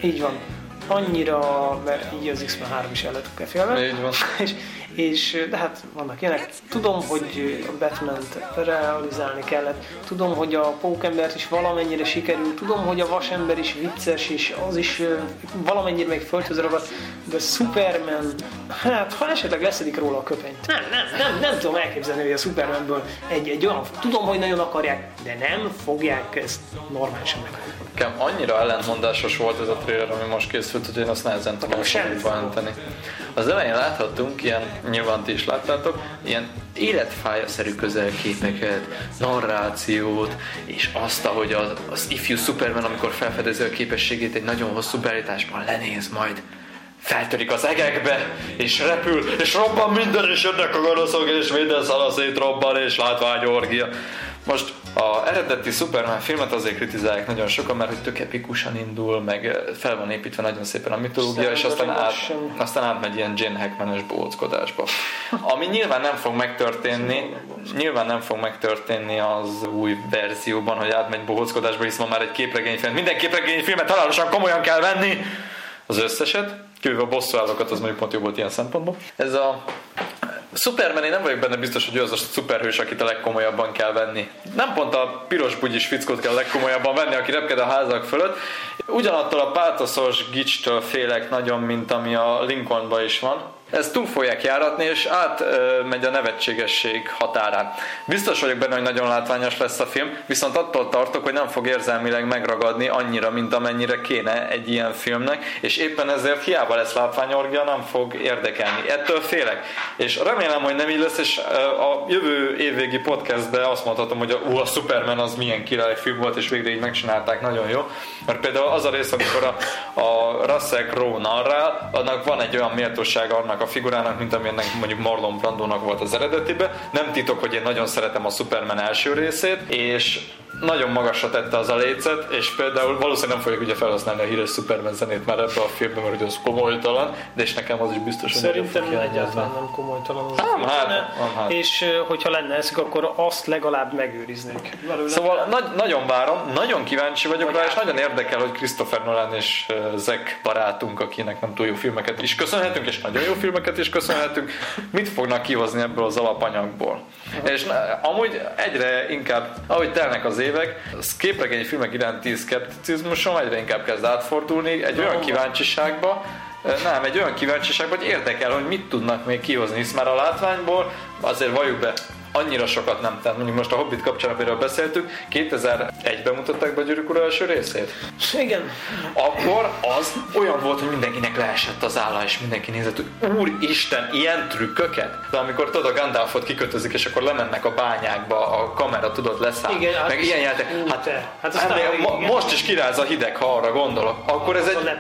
így van, annyira, mert így az X-Men 3 is el lett félve. Így van. és, és, de hát vannak ilyenek. Tudom, hogy a batman realizálni kellett. Tudom, hogy a pókembert is valamennyire sikerült. Tudom, hogy a vasember is vicces, és az is valamennyire még földhöz ragad. De Superman, hát ha esetleg leszedik róla a köpenyt. Nem, nem, nem, nem tudom elképzelni, hogy a Supermanből egy, egy olyan, tudom, hogy nagyon akarják, de nem fogják ezt normálisan megoldani. Nekem annyira ellentmondásos volt ez a trailer, ami most készült, hogy én azt nehezen tudom bántani. Az elején láthattunk ilyen nyilván ti is láttátok, ilyen életfájaszerű közelképeket, narrációt, és azt, ahogy az, az ifjú Superman, amikor felfedezi a képességét egy nagyon hosszú beállításban lenéz majd feltörik az egekbe, és repül, és robban minden, és jönnek a gonoszok, és minden szala robban, és látványorgia. Most a eredeti Superman filmet azért kritizálják nagyon sokan, mert hogy tök epikusan indul, meg fel van építve nagyon szépen a mitológia, és aztán, át, aztán átmegy ilyen Jane Hackman-es bóckodásba. Ami nyilván nem fog megtörténni, nyilván nem fog megtörténni az új verzióban, hogy átmegy bohóckodásba, hisz ma már egy képregényfilm. Minden képregényfilmet halálosan komolyan kell venni, az összeset, kivéve a bosszúállókat, az mondjuk pont jó volt ilyen szempontból. Ez a Superman, én nem vagyok benne biztos, hogy ő az a szuperhős, akit a legkomolyabban kell venni. Nem pont a piros bugyis fickót kell a legkomolyabban venni, aki repked a házak fölött. Ugyanattól a pátoszos gicstől félek nagyon, mint ami a Lincolnban is van. Ezt túl fogják járatni, és átmegy a nevetségesség határán. Biztos vagyok benne, hogy nagyon látványos lesz a film, viszont attól tartok, hogy nem fog érzelmileg megragadni annyira, mint amennyire kéne egy ilyen filmnek, és éppen ezért hiába lesz látványorgia, nem fog érdekelni. Ettől félek. És remélem, hogy nem így lesz, és a jövő évvégi podcastben azt mondhatom, hogy a, ú, a Superman az milyen király film volt, és végre így megcsinálták, nagyon jó. Mert például az a rész, amikor a, a Russell Crowe annak van egy olyan méltósága annak a figurának, mint amilyennek mondjuk Marlon Brandónak volt az eredetibe. Nem titok, hogy én nagyon szeretem a Superman első részét, és nagyon magasra tette az a lécet, és például valószínűleg nem fogják ugye felhasználni a híres Superman zenét már ebbe a filmben, mert ugye az komolytalan, de és nekem az is biztos, hogy Szerintem egyáltalán nem komolytalan az hát, hát, hát. És hogyha lenne ez, akkor azt legalább megőriznék. Belőle. Szóval nagy, nagyon várom, nagyon kíváncsi vagyok Vagy rá, és nagyon érdekel, hogy Christopher Nolan és Zack barátunk, akinek nem túl jó filmeket is köszönhetünk, és nagyon jó filmeket is köszönhetünk, mit fognak kihozni ebből az alapanyagból. És amúgy egyre inkább, ahogy telnek az évek, az képregény filmek iránti szkepticizmusom egyre inkább kezd átfordulni egy olyan kíváncsiságba, nem, egy olyan kíváncsiság, hogy érdekel, hogy mit tudnak még kihozni, hisz már a látványból azért valljuk be, annyira sokat nem tett. Mondjuk most a Hobbit kapcsán, amiről beszéltük, 2001-ben mutatták be a Gyűrűk Ura első részét. Igen. Akkor az olyan volt, hogy mindenkinek leesett az álla, és mindenki nézett, hogy úristen, ilyen trükköket? De amikor tudod, a Gandalfot kikötözik, és akkor lemennek a bányákba, a kamera tudod leszáll. Igen, meg hát ilyen játék. Hát, hát, hát ma, most is kiráz a hideg, ha arra gondolok. Akkor ez, egy,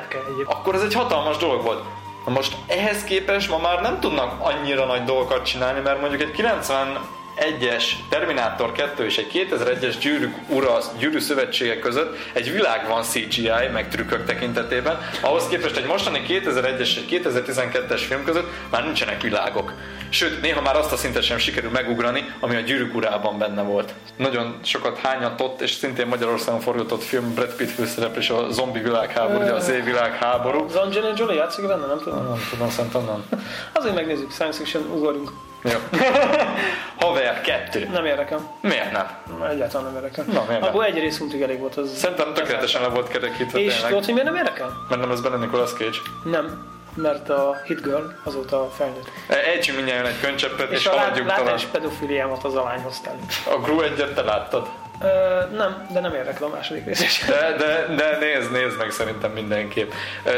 akkor ez egy hatalmas dolog volt. Na most ehhez képest ma már nem tudnak annyira nagy dolgokat csinálni, mert mondjuk egy 90 egyes Terminátor 2 és egy 2001-es Gyűrűk Ura Gyűrű Szövetsége között egy világ van CGI, meg trükkök tekintetében, ahhoz képest egy mostani 2001-es és 2012-es film között már nincsenek világok. Sőt, néha már azt a szintet sem sikerül megugrani, ami a Gyűrűk Urában benne volt. Nagyon sokat hányatott, és szintén Magyarországon forgatott film Brad Pitt főszereplés a zombi világháború, ugye az évvilágháború. Az Angelina Jolie játszik benne, nem tudom. Nem tudom, szerintem nem. Azért megnézzük, science fiction, ugorjunk. Jó. Haver 2. Nem érdekel. Miért nem? Egyáltalán nem érdekel. Na, miért Abból egy részuntig elég volt az. Szerintem tökéletesen le volt kerekítve És tudod, hogy miért nem érdekel? Mert nem ez benne Nicolas Cage. Nem mert a Hit Girl azóta felnőtt. Ejtsünk mindjárt egy könycseppet, és, és haladjunk tovább. És pedofiliámat az alány hoztál. A Gru egyet te láttad? Uh, nem, de nem érdekel a második rész is. De, de, de nézd, nézd meg szerintem mindenképp.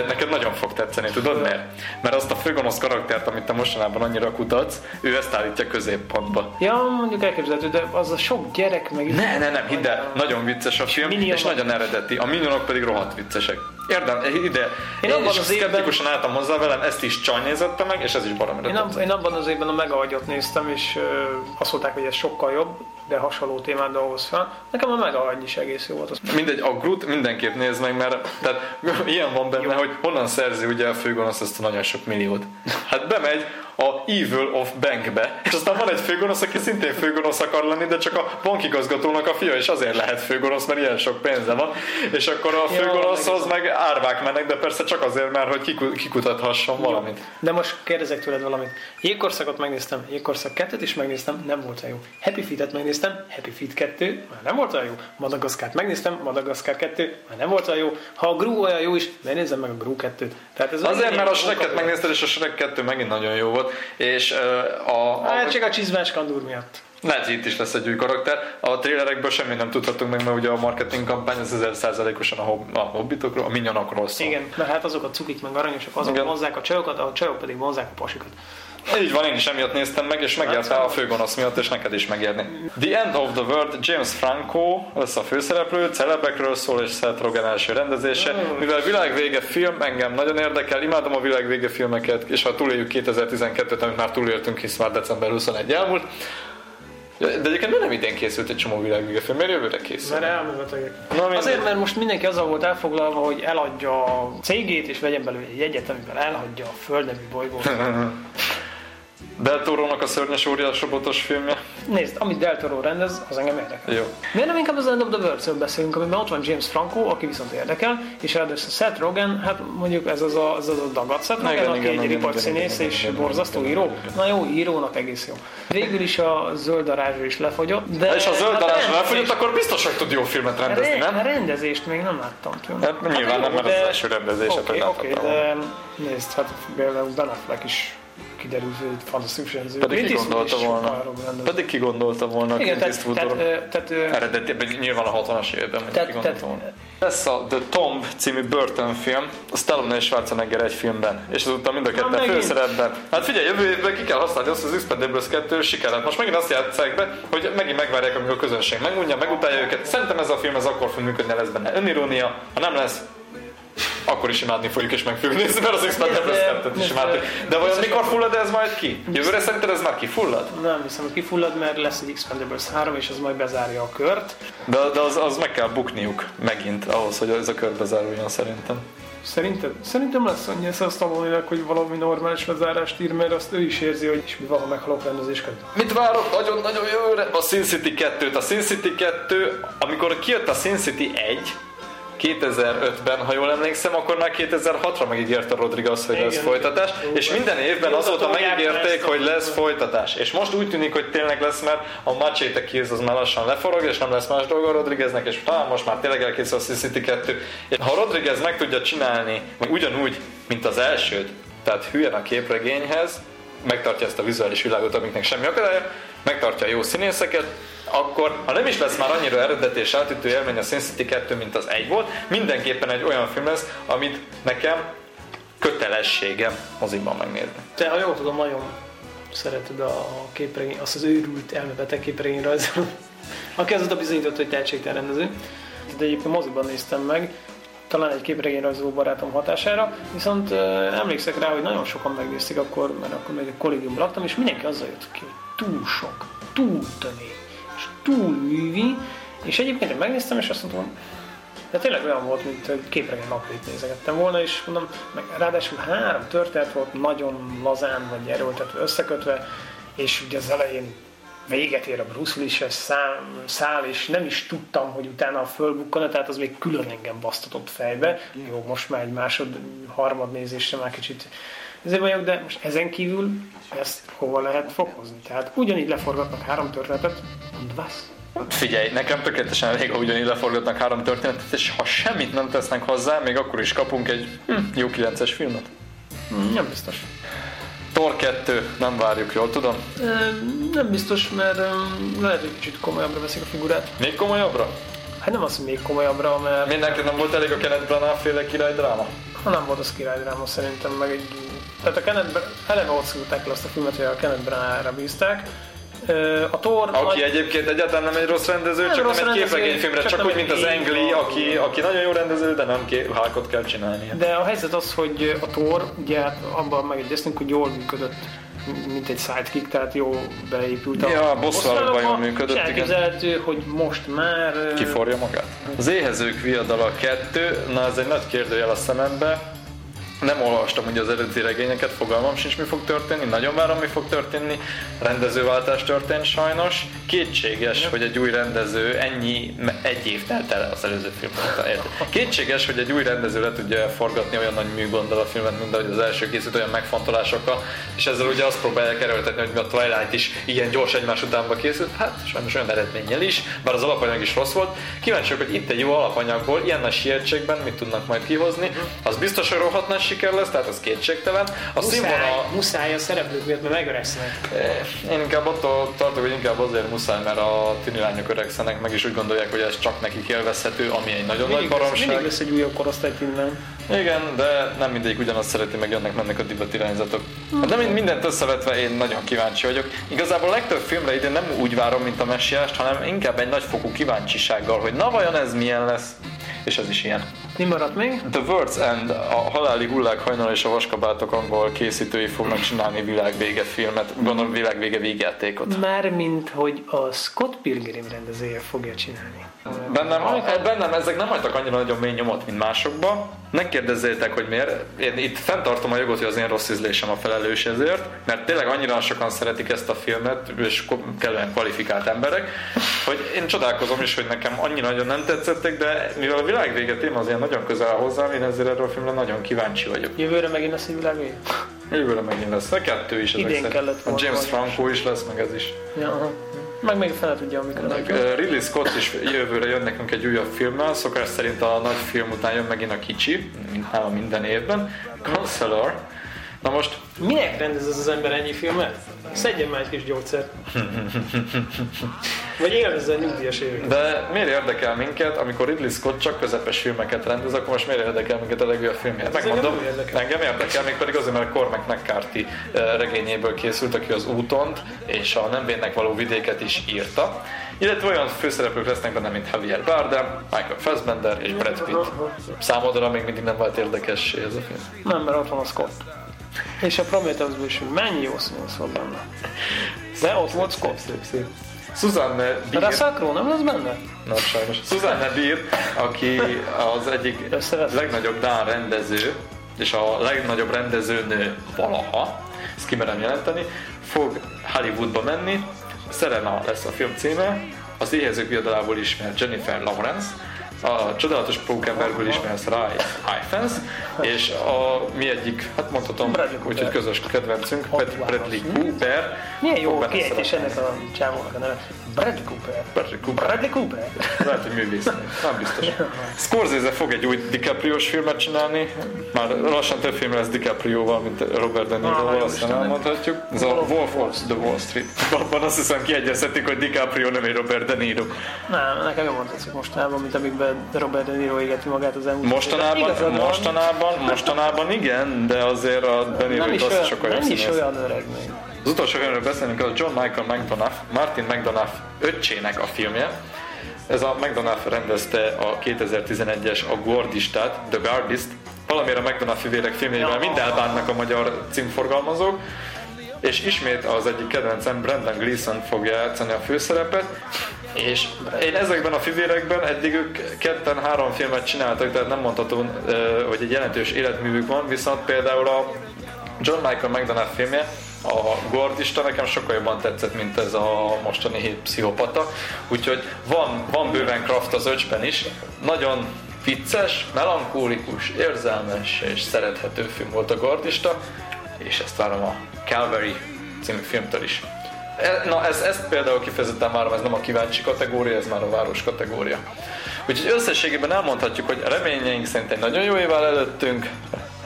Neked nagyon fog tetszeni, tudod miért? Mert azt a főgonosz karaktert, amit te mostanában annyira kutatsz, ő ezt állítja középpontba. Ja, mondjuk elképzelhető, de az a sok gyerek meg... Ne, ne, nem, hidd el, nagyon vicces a film, Minionok. és nagyon eredeti. A minionok pedig rohadt viccesek. Érdem, ide. Én abban és az évben... álltam hozzá velem, ezt is Csany nézette meg, és ez is baromi én, ab, én abban az évben a Megahagyot néztem, és ö, azt mondták, hogy ez sokkal jobb, de hasonló témát dolgoz fel. Nekem a Megahagy is egész jó volt. Az. Mindegy, a Groot mindenképp néz meg, mert tehát, ilyen van benne, jó. hogy honnan szerzi ugye a főgonosz ezt a nagyon sok milliót. Hát bemegy, a Evil of Bankbe. És aztán van egy főgonosz, aki szintén főgonosz akar lenni, de csak a bankigazgatónak a fia, és azért lehet főgonosz, mert ilyen sok pénze van. És akkor a főgonoszhoz meg árvák mennek, de persze csak azért, mert hogy kikutathasson valamit. De most kérdezek tőled valamit. Jégkorszakot megnéztem, Jégkorszak 2-t is megnéztem, nem volt olyan jó. Happy Feet-et megnéztem, Happy Feet 2, már nem volt olyan jó. Madagaszkárt megnéztem, Madagaszkár 2, már nem volt olyan jó. Ha a Gru olyan jó is, megnézem meg a Gru 2-t. Tehát ez azért, mert a Shrek-et megnézted, és a Shrek 2 megint nagyon jó volt volt, és a... a hát csak a csizmás kandúr miatt. Lehet, hogy itt is lesz egy új karakter. A trailerekből semmit nem tudhatunk meg, mert ugye a marketing kampány az ezer százalékosan a, hob- a hobbitokról, a minyonokról szól. Igen, mert hát azok a cukik meg aranyosak, azok Igen. vonzák a csajokat, a csajok pedig vonzák a pasikat. Így van, én is emiatt néztem meg, és megérte a főgonosz miatt, és neked is megérni. The End of the World, James Franco lesz a főszereplő, celebekről szól, és Seth Rogen első rendezése. Mivel világvége film engem nagyon érdekel, imádom a világvége filmeket, és ha túléljük 2012-t, amit már túléltünk, hisz már december 21 elmúlt, de egyébként nem idén készült egy csomó világvége film, miért jövőre készül? Mert elmebetegek. Azért, mert most mindenki azzal volt elfoglalva, hogy eladja a cégét, és vegyen belőle egy egyet, amivel elhagyja a Föld nevű bolygót. Del Toro-nak a szörnyes óriás robotos filmje? Nézd, amit Del Toro rendez, az engem érdekel. Jó. Miért nem inkább az End of the world beszélünk, amiben ott van James Franco, aki viszont érdekel, és ráadásul Seth Rogen, hát mondjuk ez az a, ez az a dagat Seth Rogen, aki igen, egy ripart színész és borzasztó író. Na jó, írónak egész jó. Végül is a zöld darázsra is lefogyott, de... És a zöld darázsra hát lefogyott, akkor biztos, hogy tud jó filmet rendezni, nem? A rendezést még nem láttam tőle. Hát, nyilván hát, nem, mert de... az első rendezése okay, okay, de nézd, hát például Ben Affleck is kiderült, hogy rendező. Pedig ki Eastwood gondolta volna? Pedig ki gondolta volna Igen, Clint tehát, Eastwoodról. tehát, tehát, Eredetiben nyilván a 60-as években, Tehát- ki gondolta volna. Lesz a The Tomb című Burton film, a Stallone és Schwarzenegger egy filmben, és azután mind a ketten főszerepben. Hát figyelj, jövő évben ki kell használni azt, az Expendables 2 siker lett. Most megint azt játsszák be, hogy megint megvárják, amikor a közönség megunja, megutálja őket. Szerintem ez a film ez akkor fog működni, lesz benne önirónia, ha nem lesz, akkor is imádni fogjuk és meg fogjuk nézni, mert az De- 2-t is imádjuk. De vajon mikor fullad ez majd ki? Jövőre szerinted ez már kifullad? nem hiszem, hogy kifullad, mert lesz egy Expendables 3, és az majd bezárja a kört. De, de az, az meg kell bukniuk megint ahhoz, hogy ez a körbe záruljon szerintem. Szerintem, szerintem lesz annyi esze a stallone hogy valami normális lezárást ír, mert azt ő is érzi, hogy és mi van, ha meghalok rendezés közben. Mit várok nagyon-nagyon jövőre? A Sin City 2-t. A Sin City 2, amikor kijött a Sin City 1, 2005-ben, ha jól emlékszem, akkor már 2006-ra megígérte Rodriguez, hogy lesz Igen. folytatás, és minden évben Jó, azóta megígérték, hogy lesz folytatás. És most úgy tűnik, hogy tényleg lesz, mert a Machete Kills az már lassan leforog, és nem lesz más dolga Rodrigueznek, és talán most már tényleg elkészül a City 2. És ha Rodriguez meg tudja csinálni, vagy ugyanúgy, mint az elsőt, tehát hülyen a képregényhez, megtartja ezt a vizuális világot, amiknek semmi akadálya, megtartja a jó színészeket, akkor, ha nem is lesz már annyira eredeti és átütő élmény a Sin City 2, mint az egy volt, mindenképpen egy olyan film lesz, amit nekem kötelességem moziban megnézni. Te, ha jól tudom, nagyon szereted a képregény, azt az őrült elmebeteg képregény rajzoló, aki azóta bizonyított, hogy tehetségtelen rendező. De egyébként moziban néztem meg, talán egy képregényrajzoló barátom hatására, viszont uh, emlékszek rá, hogy nagyon sokan megnézték akkor, mert akkor még a kollégiumban laktam, és mindenki azzal jött ki, hogy túl sok, túl tömény, túl művi, és egyébként én megnéztem, és azt mondtam, de tényleg olyan volt, mint képregény naplét nézegettem volna, és mondom, meg ráadásul három történet volt nagyon lazán vagy erőltetve összekötve, és ugye az elején véget ér a Bruce Willis-es szál, szál, és nem is tudtam, hogy utána fölbukkan, tehát az még külön engem basztatott fejbe. Jó, most már egy másod, harmad nézésre már kicsit ezért vagyok, de most ezen kívül ezt hova lehet fokozni? Tehát ugyanígy leforgatnak három történetet, mondvasz? Figyelj, nekem tökéletesen elég, ha ugyanígy leforgatnak három történetet, és ha semmit nem tesznek hozzá, még akkor is kapunk egy hm, jó 9-es filmet. Nem biztos. Thor 2, nem várjuk, jól tudom. Ö, Nem biztos, mert ö, lehet, hogy kicsit komolyabbra veszik a figurát. Még komolyabbra? Hát nem az, hogy még komolyabbra, mert Mindenki nem volt elég a Kenneth Branagh féle király dráma? ha nem volt az királydráma szerintem, meg egy... Tehát a Kenneth, eleve ott szúrták le azt a filmet, hogy a Kenneth Branagh-ra bízták. A Thor... Aki nagy- egyébként egyáltalán nem egy rossz rendező, Nem csak rossz nem egy képregényfilmre, csak csak, úgy, mint az Engli, aki, aki nagyon jó rendező, de nem ké- hákot kell csinálnia. De a helyzet az, hogy a Thor, ugye hát abban megegyeztünk, hogy jól működött mint egy sidekick, tehát jó beépült a Ja, a bosszúállóban bosszúállóba, jól működött, és igen. hogy most már... Kiforja magát. Az éhezők viadala 2, na ez egy nagy kérdőjel a szemembe. Nem olvastam ugye az eredeti regényeket, fogalmam sincs mi fog történni, nagyon várom mi fog történni, rendezőváltás történt sajnos. Kétséges, hogy egy új rendező ennyi, egy év telt el az előző film érted? Kétséges, hogy egy új rendező le tudja forgatni olyan nagy műgonddal a filmet, mint ahogy az első készült olyan megfontolásokkal, és ezzel ugye azt próbálják erőltetni, hogy a Twilight is ilyen gyors egymás utánba készült, hát sajnos olyan eredménnyel is, bár az alapanyag is rossz volt. Kíváncsiak, hogy itt egy jó alapanyagból, ilyen nagy sietségben mit tudnak majd kihozni. Az biztos, hogy rohadt nagy siker lesz, tehát az kétségtelen. A Muszáj, színvonal, muszáj a szereplők miatt, mert megöregszenek. Én inkább attól tartok, hogy inkább azért muszáj, mert a tini lányok öregszenek, meg is úgy gondolják, hogy ez csak nekik élvezhető, ami egy nagyon nagy Mindig lesz, mindig baromság. lesz egy újabb korosztály innen. Igen, de nem mindegyik ugyanazt szereti, meg jönnek mennek a divat irányzatok. Hát de mind- mindent összevetve én nagyon kíváncsi vagyok. Igazából a legtöbb filmre idén nem úgy várom, mint a messiást, hanem inkább egy nagyfokú kíváncsisággal, hogy na vajon ez milyen lesz. És ez is ilyen. Mi maradt még? The World's End, a haláli hullák hajnal és a vaskabátok angol készítői fognak csinálni világvége filmet, gondolom világvége végjátékot. Mármint, hogy a Scott Pilgrim rendezője fogja csinálni. Bennem, bennem ezek nem hagytak annyira nagyon mély nyomot, mint másokba. Ne kérdezzétek, hogy miért. Én itt fenntartom a jogot, hogy az én rossz ízlésem a felelős ezért, mert tényleg annyira sokan szeretik ezt a filmet, és kellően kvalifikált emberek, hogy én csodálkozom is, hogy nekem annyira nagyon nem tetszettek, de mivel a világvége téma az ilyen nagyon közel áll hozzám, én ezért erről a filmre nagyon kíváncsi vagyok. Jövőre megint lesz egy világvége? Jövőre megint lesz. A kettő is ezek Idén kellett A James Franco is lesz, meg ez is. Ja, aha. Meg még fele tudja, amikor Meg, uh, Ridley Scott is jövőre jön nekünk egy újabb filmmel, szokás szerint a nagy film után jön megint a kicsi, mint nála minden évben. Counselor, Na most Minek rendez ez az ember ennyi filmet? Szedjen már egy kis gyógyszert. Vagy élvezze a nyugdíjas éveket. De miért érdekel minket, amikor Ridley Scott csak közepes filmeket rendez, akkor most miért érdekel minket a legújabb filmje? Ez Megmondom, engem érdekel. engem érdekel, még pedig azért, mert Cormac McCarthy eh, regényéből készült, aki az útont és a nem vénnek való vidéket is írta. Illetve olyan főszereplők lesznek benne, mint Javier Bardem, Michael Fassbender és Brad Pitt. Számodra még mindig nem vált érdekessé ez a film. Nem, mert ott van a Scott. És a Prometheusban is mennyi jó színész volt benne. De ott volt Scott. Szép, szép. Susanne Bier, Crowe nem lesz benne? Na, sajnos. Susanne Bier, aki az egyik legnagyobb Dán rendező, és a legnagyobb rendezőnő valaha, ezt kimerem jelenteni, fog Hollywoodba menni, Serena lesz a film címe, az éhezők viadalából ismert Jennifer Lawrence, a csodálatos pókemberből ismersz Ray Ifans, és a mi egyik, hát mondhatom, úgyhogy közös kedvencünk, Bradley Cooper. Milyen jó kiejtés ennek a csávónak a neve. Bradley Cooper. Bradley Cooper. Bradley Cooper. Lehet, hogy művész. Nem biztos. Scorsese fog egy új DiCaprio-s filmet csinálni. Már lassan több film lesz DiCaprio-val, mint Robert De Ah, Niro-val, jó azt Istennek. elmondhatjuk. Ez a Wolf of the Wall Street. Abban azt hiszem kiegyezhetik, hogy DiCaprio nem egy Robert De Niro. Nem, nekem jobban tetszik mostanában, mint amikben Robert De Niro égeti magát az elmúlt Mostanában, van. Mostanában, mostanában igen, de azért a nem is, azt olyan, sokkal nem jobb is színész. olyan öreg még. Az utolsó filmről beszélünk, az a John Michael McDonough, Martin McDonough öccsének a filmje. Ez a McDonough rendezte a 2011-es a Guardistát, The Guardist. Valamire a McDonough fivérek filmjével mind elbánnak a magyar címforgalmazók. És ismét az egyik kedvencem, Brendan Gleeson fogja játszani a főszerepet. És én ezekben a fivérekben eddig ők ketten három filmet csináltak, tehát nem mondhatom, ö, hogy egy jelentős életművük van, viszont például a John Michael McDonough filmje, a Gordista nekem sokkal jobban tetszett, mint ez a mostani hét pszichopata. Úgyhogy van, van bőven Kraft az öcsben is. Nagyon vicces, melankólikus, érzelmes és szerethető film volt a Gordista, és ezt várom a Calvary című filmtől is. E- Na, ez, ezt például kifejezetten várom, ez nem a kíváncsi kategória, ez már a város kategória. Úgyhogy összességében elmondhatjuk, hogy reményeink szerint egy nagyon jó év áll előttünk,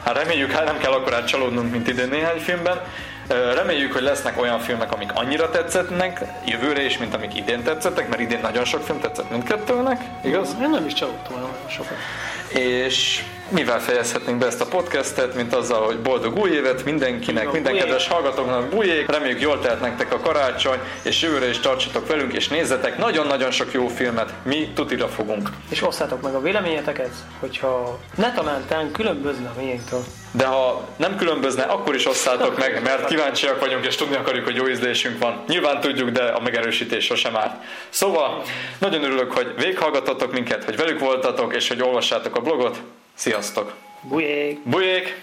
Hát reméljük, hát nem kell akkor csalódnunk, mint idén néhány filmben. Ö, Reméljük, hogy lesznek olyan filmek, amik annyira tetszettnek jövőre is, mint amik idén tetszettek, mert idén nagyon sok film tetszett mindkettőnek, igaz? Én nem is csalódtam olyan sokat. És mivel fejezhetnénk be ezt a podcastet, mint azzal, hogy boldog új évet mindenkinek, minden kedves hallgatóknak bujék, reméljük jól telt nektek a karácsony, és jövőre is tartsatok velünk, és nézzetek nagyon-nagyon sok jó filmet, mi tutira fogunk. És osszátok meg a véleményeteket, hogyha ne talántán különbözne a miénktől. De ha nem különbözne, akkor is osszátok meg, mert kíváncsiak vagyunk, és tudni akarjuk, hogy jó ízlésünk van. Nyilván tudjuk, de a megerősítés sosem árt. Szóval, nagyon örülök, hogy véghallgatotok minket, hogy velük voltatok, és hogy olvassátok a blogot. Sziasztok! Bujék! Bujék!